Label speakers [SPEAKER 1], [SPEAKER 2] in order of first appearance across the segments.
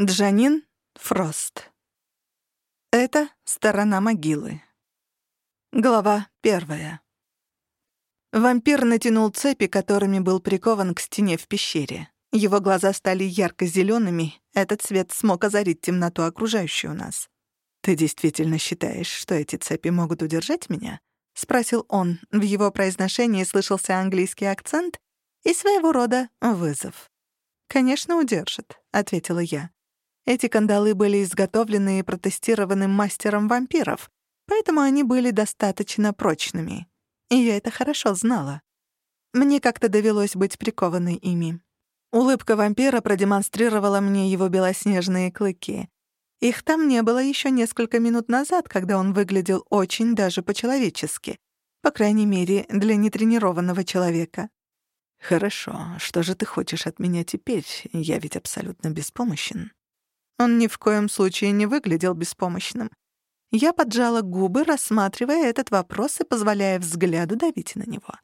[SPEAKER 1] Джанин Фрост. Это сторона могилы. Глава первая. Вампир натянул цепи, которыми был прикован к стене в пещере. Его глаза стали ярко зелеными этот цвет смог озарить темноту, окружающую нас. «Ты действительно считаешь, что эти цепи могут удержать меня?» — спросил он. В его произношении слышался английский акцент и своего рода вызов. «Конечно, удержит», — ответила я. Эти кандалы были изготовлены и протестированы мастером вампиров, поэтому они были достаточно прочными. И я это хорошо знала. Мне как-то довелось быть прикованной ими. Улыбка вампира продемонстрировала мне его белоснежные клыки. Их там не было еще несколько минут назад, когда он выглядел очень даже по-человечески. По крайней мере, для нетренированного человека. «Хорошо, что же ты хочешь от меня теперь? Я ведь абсолютно беспомощен». Он ни в коем случае не выглядел беспомощным. Я поджала губы, рассматривая этот вопрос и позволяя взгляду давить на него.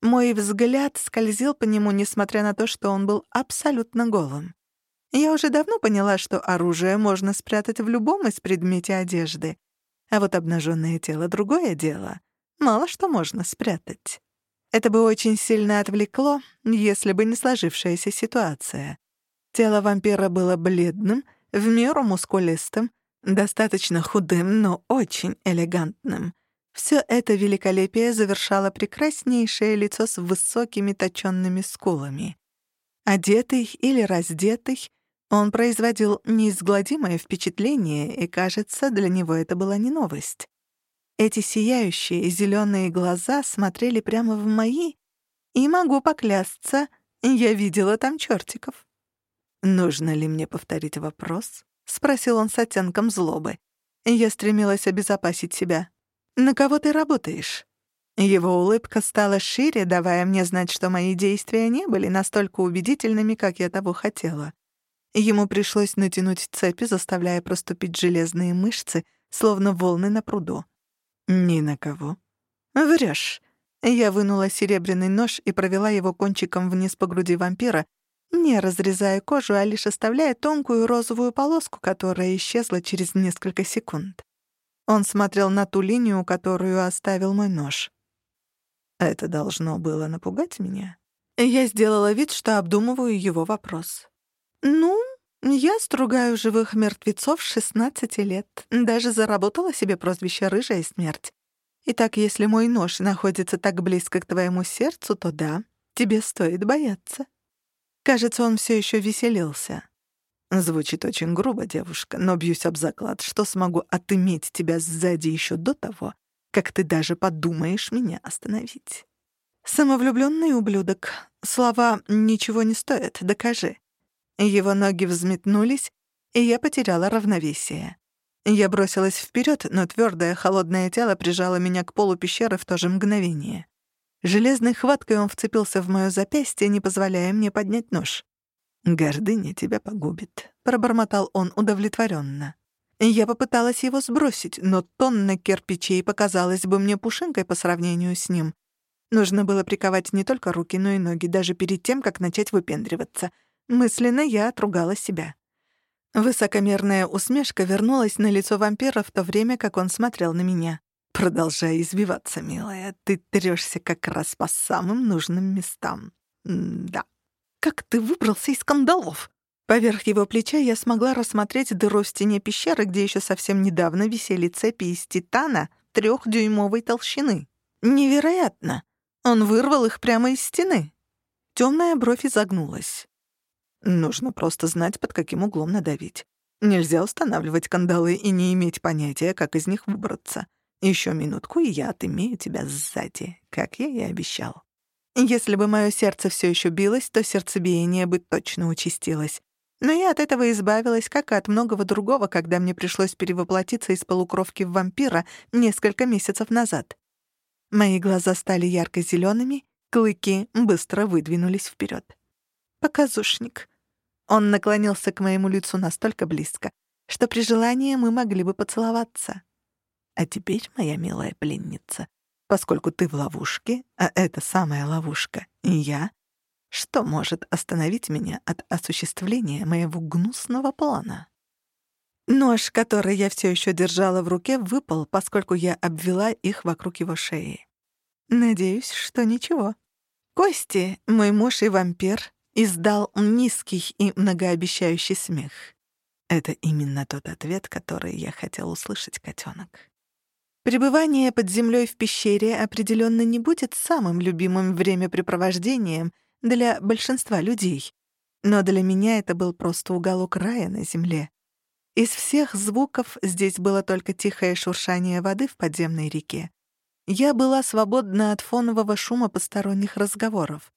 [SPEAKER 1] Мой взгляд скользил по нему, несмотря на то, что он был абсолютно голым. Я уже давно поняла, что оружие можно спрятать в любом из предмете одежды, а вот обнаженное тело — другое дело. Мало что можно спрятать. Это бы очень сильно отвлекло, если бы не сложившаяся ситуация. Тело вампира было бледным — в меру мускулистым, достаточно худым, но очень элегантным. Все это великолепие завершало прекраснейшее лицо с высокими точёнными скулами. Одетый или раздетый, он производил неизгладимое впечатление, и, кажется, для него это была не новость. Эти сияющие зелёные глаза смотрели прямо в мои, и могу поклясться, я видела там чёртиков. «Нужно ли мне повторить вопрос?» — спросил он с оттенком злобы. Я стремилась обезопасить себя. «На кого ты работаешь?» Его улыбка стала шире, давая мне знать, что мои действия не были настолько убедительными, как я того хотела. Ему пришлось натянуть цепи, заставляя проступить железные мышцы, словно волны на пруду. «Ни на кого». «Врёшь». Я вынула серебряный нож и провела его кончиком вниз по груди вампира, не разрезая кожу, а лишь оставляя тонкую розовую полоску, которая исчезла через несколько секунд. Он смотрел на ту линию, которую оставил мой нож. Это должно было напугать меня. Я сделала вид, что обдумываю его вопрос. «Ну, я стругаю живых мертвецов с 16 лет. Даже заработала себе прозвище «Рыжая смерть». Итак, если мой нож находится так близко к твоему сердцу, то да, тебе стоит бояться». Кажется, он все еще веселился. Звучит очень грубо, девушка, но бьюсь об заклад, что смогу отыметь тебя сзади еще до того, как ты даже подумаешь меня остановить. Самовлюбленный ублюдок. Слова «ничего не стоят», докажи. Его ноги взметнулись, и я потеряла равновесие. Я бросилась вперед, но твердое холодное тело прижало меня к полу пещеры в то же мгновение. Железной хваткой он вцепился в моё запястье, не позволяя мне поднять нож. «Гордыня тебя погубит», — пробормотал он удовлетворённо. Я попыталась его сбросить, но тонна кирпичей показалась бы мне пушинкой по сравнению с ним. Нужно было приковать не только руки, но и ноги, даже перед тем, как начать выпендриваться. Мысленно я отругала себя. Высокомерная усмешка вернулась на лицо вампира в то время, как он смотрел на меня. Продолжай избиваться, милая. Ты трёшься как раз по самым нужным местам. Да. Как ты выбрался из скандалов? Поверх его плеча я смогла рассмотреть дыру в стене пещеры, где ещё совсем недавно висели цепи из титана трёхдюймовой толщины. Невероятно! Он вырвал их прямо из стены. Тёмная бровь изогнулась. Нужно просто знать, под каким углом надавить. Нельзя устанавливать кандалы и не иметь понятия, как из них выбраться. Еще минутку, и я отымею тебя сзади, как я и обещал. Если бы мое сердце все еще билось, то сердцебиение бы точно участилось. Но я от этого избавилась, как и от многого другого, когда мне пришлось перевоплотиться из полукровки в вампира несколько месяцев назад. Мои глаза стали ярко зелеными клыки быстро выдвинулись вперед. «Показушник». Он наклонился к моему лицу настолько близко, что при желании мы могли бы поцеловаться. А теперь, моя милая пленница, поскольку ты в ловушке, а это самая ловушка, и я, Что может остановить меня от осуществления моего гнусного плана? Нож, который я все еще держала в руке, выпал, поскольку я обвела их вокруг его шеи. Надеюсь, что ничего. Кости, мой муж и вампир, издал низкий и многообещающий смех. Это именно тот ответ, который я хотел услышать, котенок. Пребывание под землей в пещере определенно не будет самым любимым времяпрепровождением для большинства людей. Но для меня это был просто уголок рая на земле. Из всех звуков здесь было только тихое шуршание воды в подземной реке. Я была свободна от фонового шума посторонних разговоров.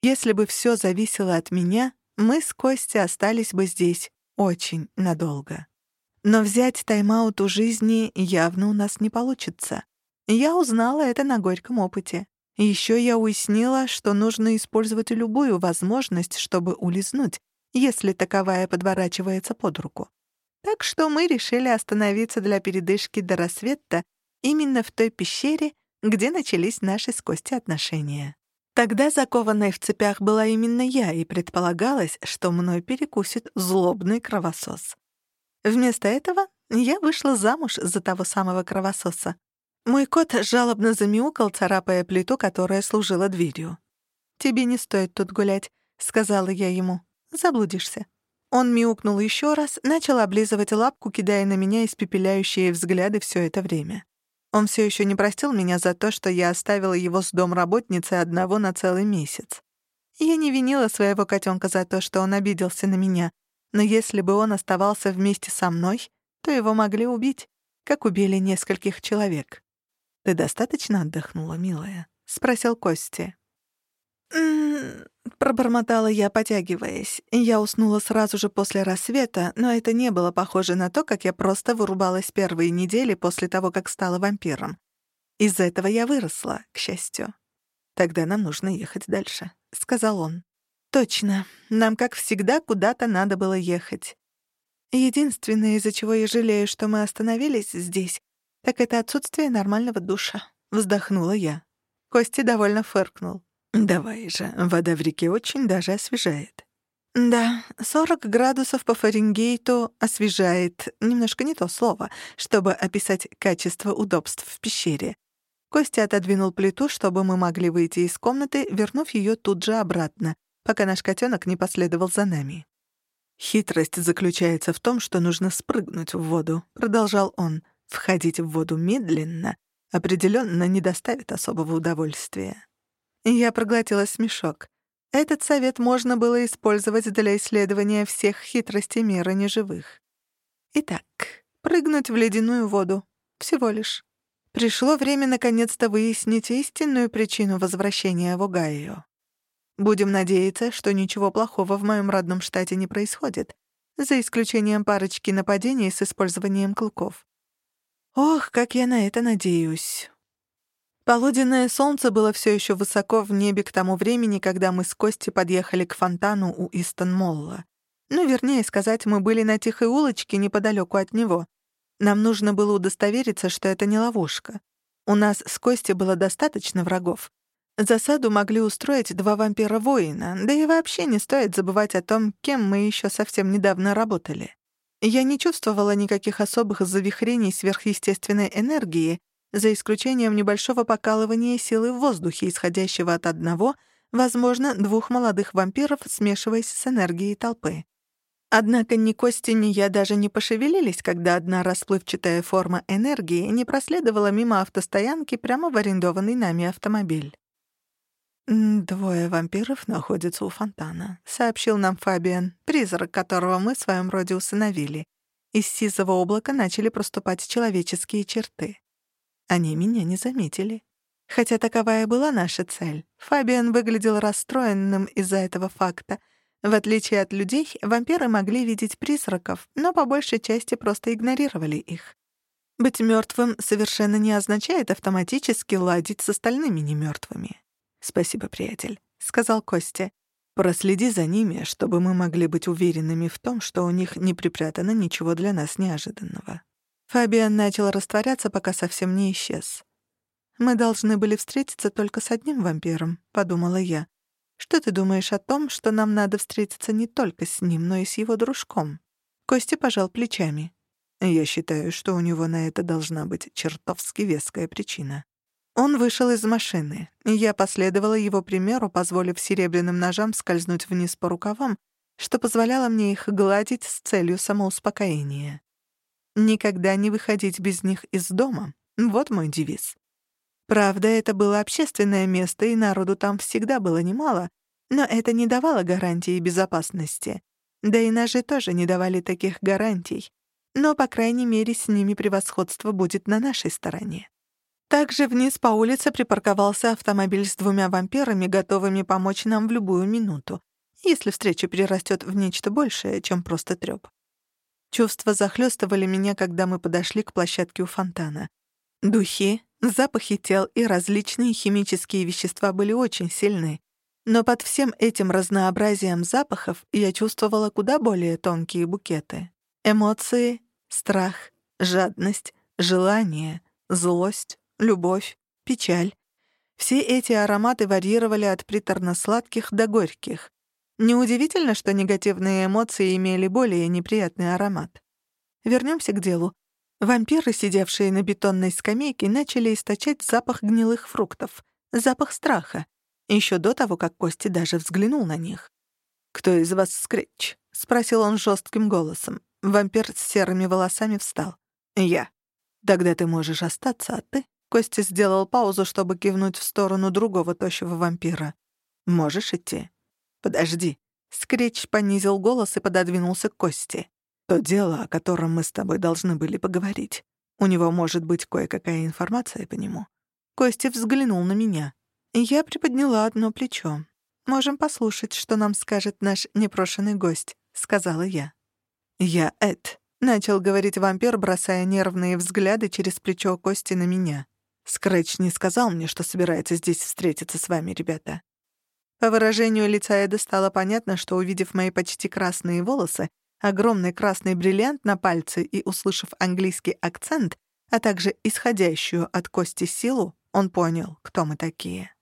[SPEAKER 1] Если бы все зависело от меня, мы с Костей остались бы здесь очень надолго. Но взять тайм-аут у жизни явно у нас не получится. Я узнала это на горьком опыте. Еще я уяснила, что нужно использовать любую возможность, чтобы улизнуть, если таковая подворачивается под руку. Так что мы решили остановиться для передышки до рассвета именно в той пещере, где начались наши с Костей отношения. Тогда закованной в цепях была именно я, и предполагалось, что мной перекусит злобный кровосос. Вместо этого я вышла замуж за того самого кровососа. Мой кот жалобно замяукал, царапая плиту, которая служила дверью. «Тебе не стоит тут гулять», — сказала я ему. «Заблудишься». Он мяукнул еще раз, начал облизывать лапку, кидая на меня испепеляющие взгляды все это время. Он все еще не простил меня за то, что я оставила его с домработницей одного на целый месяц. Я не винила своего котенка за то, что он обиделся на меня, но если бы он оставался вместе со мной, то его могли убить, как убили нескольких человек. «Ты достаточно отдохнула, милая?» — спросил Костя. «М-м-м», пробормотала я, потягиваясь. Я уснула сразу же после рассвета, но это не было похоже на то, как я просто вырубалась первые недели после того, как стала вампиром. Из этого я выросла, к счастью. «Тогда нам нужно ехать дальше», — сказал он. Точно. Нам, как всегда, куда-то надо было ехать. Единственное, из-за чего я жалею, что мы остановились здесь, так это отсутствие нормального душа. Вздохнула я. Кости довольно фыркнул. «Давай же, вода в реке очень даже освежает». «Да, 40 градусов по Фаренгейту освежает. Немножко не то слово, чтобы описать качество удобств в пещере. Костя отодвинул плиту, чтобы мы могли выйти из комнаты, вернув ее тут же обратно, пока наш котенок не последовал за нами. «Хитрость заключается в том, что нужно спрыгнуть в воду», — продолжал он. «Входить в воду медленно определенно не доставит особого удовольствия». Я проглотила смешок. Этот совет можно было использовать для исследования всех хитростей мира неживых. Итак, прыгнуть в ледяную воду. Всего лишь. Пришло время наконец-то выяснить истинную причину возвращения в Огайо. Будем надеяться, что ничего плохого в моем родном штате не происходит, за исключением парочки нападений с использованием клыков. Ох, как я на это надеюсь. Полуденное солнце было все еще высоко в небе к тому времени, когда мы с Костей подъехали к фонтану у Истон-Молла. Ну, вернее сказать, мы были на тихой улочке неподалеку от него. Нам нужно было удостовериться, что это не ловушка. У нас с Костей было достаточно врагов. Засаду могли устроить два вампира-воина, да и вообще не стоит забывать о том, кем мы еще совсем недавно работали. Я не чувствовала никаких особых завихрений сверхъестественной энергии, за исключением небольшого покалывания силы в воздухе, исходящего от одного, возможно, двух молодых вампиров, смешиваясь с энергией толпы. Однако ни Кости, ни я даже не пошевелились, когда одна расплывчатая форма энергии не проследовала мимо автостоянки прямо в арендованный нами автомобиль. «Двое вампиров находятся у фонтана», — сообщил нам Фабиан, призрак которого мы в своем роде усыновили. Из сизого облака начали проступать человеческие черты. Они меня не заметили. Хотя таковая была наша цель. Фабиан выглядел расстроенным из-за этого факта. В отличие от людей, вампиры могли видеть призраков, но по большей части просто игнорировали их. Быть мертвым совершенно не означает автоматически ладить с остальными немертвыми. «Спасибо, приятель», — сказал Костя. «Проследи за ними, чтобы мы могли быть уверенными в том, что у них не припрятано ничего для нас неожиданного». Фабиан начал растворяться, пока совсем не исчез. «Мы должны были встретиться только с одним вампиром», — подумала я. Что ты думаешь о том, что нам надо встретиться не только с ним, но и с его дружком?» Костя пожал плечами. «Я считаю, что у него на это должна быть чертовски веская причина». Он вышел из машины, и я последовала его примеру, позволив серебряным ножам скользнуть вниз по рукавам, что позволяло мне их гладить с целью самоуспокоения. Никогда не выходить без них из дома — вот мой девиз. Правда, это было общественное место, и народу там всегда было немало, но это не давало гарантии безопасности. Да и ножи тоже не давали таких гарантий. Но, по крайней мере, с ними превосходство будет на нашей стороне. Также вниз по улице припарковался автомобиль с двумя вампирами, готовыми помочь нам в любую минуту, если встреча перерастет в нечто большее, чем просто трёп. Чувства захлёстывали меня, когда мы подошли к площадке у фонтана. Духи, запахи тел и различные химические вещества были очень сильны, но под всем этим разнообразием запахов я чувствовала куда более тонкие букеты. Эмоции, страх, жадность, желание, злость, любовь, печаль. Все эти ароматы варьировали от приторно-сладких до горьких. Неудивительно, что негативные эмоции имели более неприятный аромат. Вернемся к делу. Вампиры, сидевшие на бетонной скамейке, начали источать запах гнилых фруктов, запах страха, еще до того, как Кости даже взглянул на них. «Кто из вас Скретч?» — спросил он жестким голосом. Вампир с серыми волосами встал. «Я». «Тогда ты можешь остаться, а ты?» Костя сделал паузу, чтобы кивнуть в сторону другого тощего вампира. «Можешь идти?» «Подожди». Скретч понизил голос и пододвинулся к Косте. «То дело, о котором мы с тобой должны были поговорить. У него может быть кое-какая информация по нему». Костя взглянул на меня. Я приподняла одно плечо. «Можем послушать, что нам скажет наш непрошенный гость», — сказала я. «Я Эд», — начал говорить вампир, бросая нервные взгляды через плечо Кости на меня. Скрэч не сказал мне, что собирается здесь встретиться с вами, ребята. По выражению лица Эда стало понятно, что, увидев мои почти красные волосы, огромный красный бриллиант на пальце и услышав английский акцент, а также исходящую от Кости силу, он понял, кто мы такие.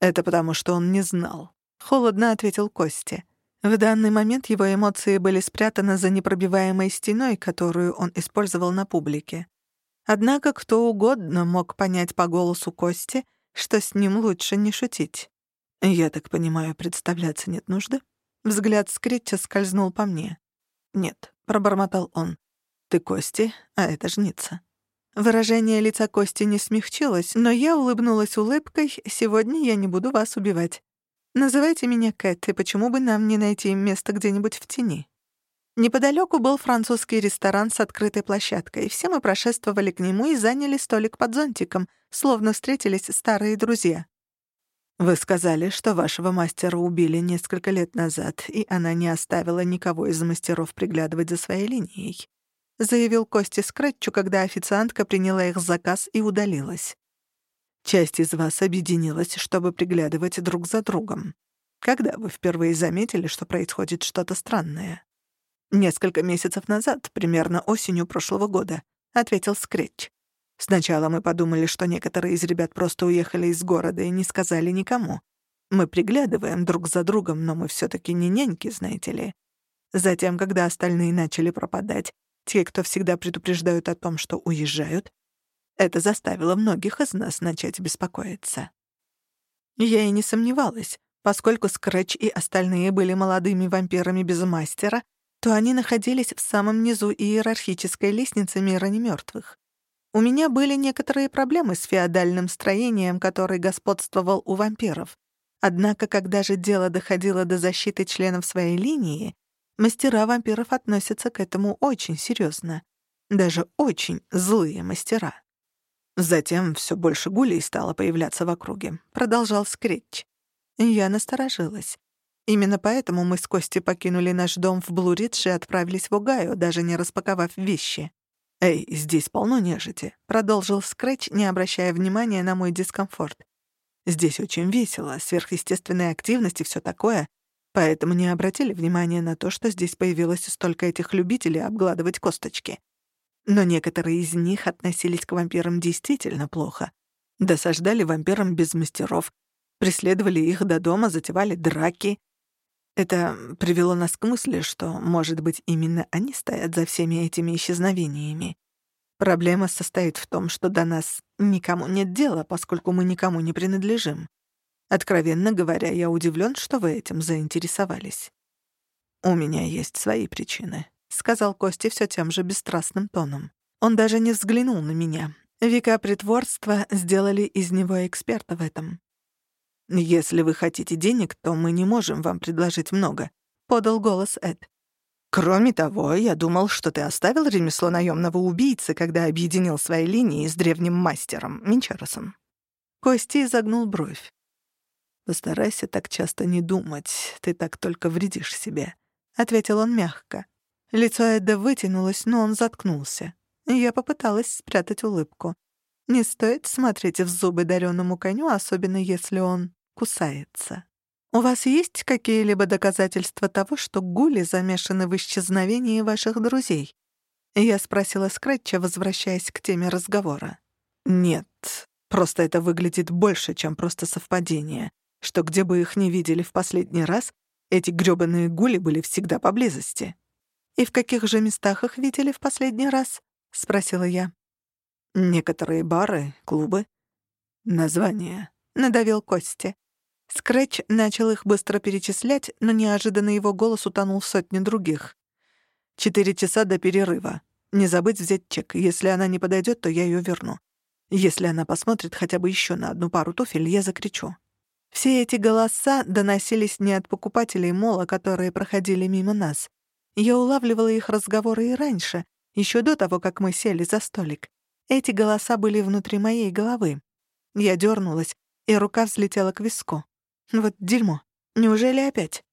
[SPEAKER 1] «Это потому, что он не знал», — холодно ответил Кости. В данный момент его эмоции были спрятаны за непробиваемой стеной, которую он использовал на публике. Однако кто угодно мог понять по голосу Кости, что с ним лучше не шутить. «Я так понимаю, представляться нет нужды?» Взгляд Скретча скользнул по мне. «Нет», — пробормотал он. «Ты Кости, а это жница». Выражение лица Кости не смягчилось, но я улыбнулась улыбкой «Сегодня я не буду вас убивать». Называйте меня Кэт, и почему бы нам не найти место где-нибудь в тени? Неподалеку был французский ресторан с открытой площадкой. Все мы прошествовали к нему и заняли столик под зонтиком, словно встретились старые друзья. «Вы сказали, что вашего мастера убили несколько лет назад, и она не оставила никого из мастеров приглядывать за своей линией», заявил Кости Скретчу, когда официантка приняла их заказ и удалилась. «Часть из вас объединилась, чтобы приглядывать друг за другом. Когда вы впервые заметили, что происходит что-то странное?» «Несколько месяцев назад, примерно осенью прошлого года», — ответил Скретч. «Сначала мы подумали, что некоторые из ребят просто уехали из города и не сказали никому. Мы приглядываем друг за другом, но мы все таки не няньки, знаете ли. Затем, когда остальные начали пропадать, те, кто всегда предупреждают о том, что уезжают, это заставило многих из нас начать беспокоиться. Я и не сомневалась, поскольку Скретч и остальные были молодыми вампирами без мастера, то они находились в самом низу иерархической лестницы мира немёртвых. У меня были некоторые проблемы с феодальным строением, который господствовал у вампиров. Однако, когда же дело доходило до защиты членов своей линии, мастера вампиров относятся к этому очень серьезно. Даже очень злые мастера. Затем все больше гулей стало появляться в округе, продолжал Скретч. Я насторожилась. Именно поэтому мы с Костей покинули наш дом в Блуридж и отправились в Огайо, даже не распаковав вещи. «Эй, здесь полно нежити», — продолжил Скретч, не обращая внимания на мой дискомфорт. «Здесь очень весело, сверхъестественная активность и всё такое, поэтому не обратили внимания на то, что здесь появилось столько этих любителей обгладывать косточки. Но некоторые из них относились к вампирам действительно плохо. Досаждали вампирам без мастеров, преследовали их до дома, затевали драки. Это привело нас к мысли, что, может быть, именно они стоят за всеми этими исчезновениями. Проблема состоит в том, что до нас никому нет дела, поскольку мы никому не принадлежим. Откровенно говоря, я удивлен, что вы этим заинтересовались. «У меня есть свои причины», — сказал Кости все тем же бесстрастным тоном. Он даже не взглянул на меня. Века притворства сделали из него эксперта в этом. «Если вы хотите денег, то мы не можем вам предложить много», — подал голос Эд. «Кроме того, я думал, что ты оставил ремесло наемного убийцы, когда объединил свои линии с древним мастером, Минчаросом». Кости изогнул бровь. «Постарайся так часто не думать, ты так только вредишь себе», — ответил он мягко. Лицо Эда вытянулось, но он заткнулся. Я попыталась спрятать улыбку. Не стоит смотреть в зубы дареному коню, особенно если он кусается. «У вас есть какие-либо доказательства того, что гули замешаны в исчезновении ваших друзей?» Я спросила Скретча, возвращаясь к теме разговора. «Нет, просто это выглядит больше, чем просто совпадение, что где бы их ни видели в последний раз, эти грёбаные гули были всегда поблизости». «И в каких же местах их видели в последний раз?» — спросила я. «Некоторые бары, клубы». «Название», — надавил Кости. Скретч начал их быстро перечислять, но неожиданно его голос утонул в сотне других. «Четыре часа до перерыва. Не забыть взять чек. Если она не подойдет, то я ее верну. Если она посмотрит хотя бы еще на одну пару туфель, я закричу». Все эти голоса доносились не от покупателей мола, которые проходили мимо нас. Я улавливала их разговоры и раньше, еще до того, как мы сели за столик. Эти голоса были внутри моей головы. Я дернулась, и рука взлетела к виску. Вот дерьмо. Неужели опять?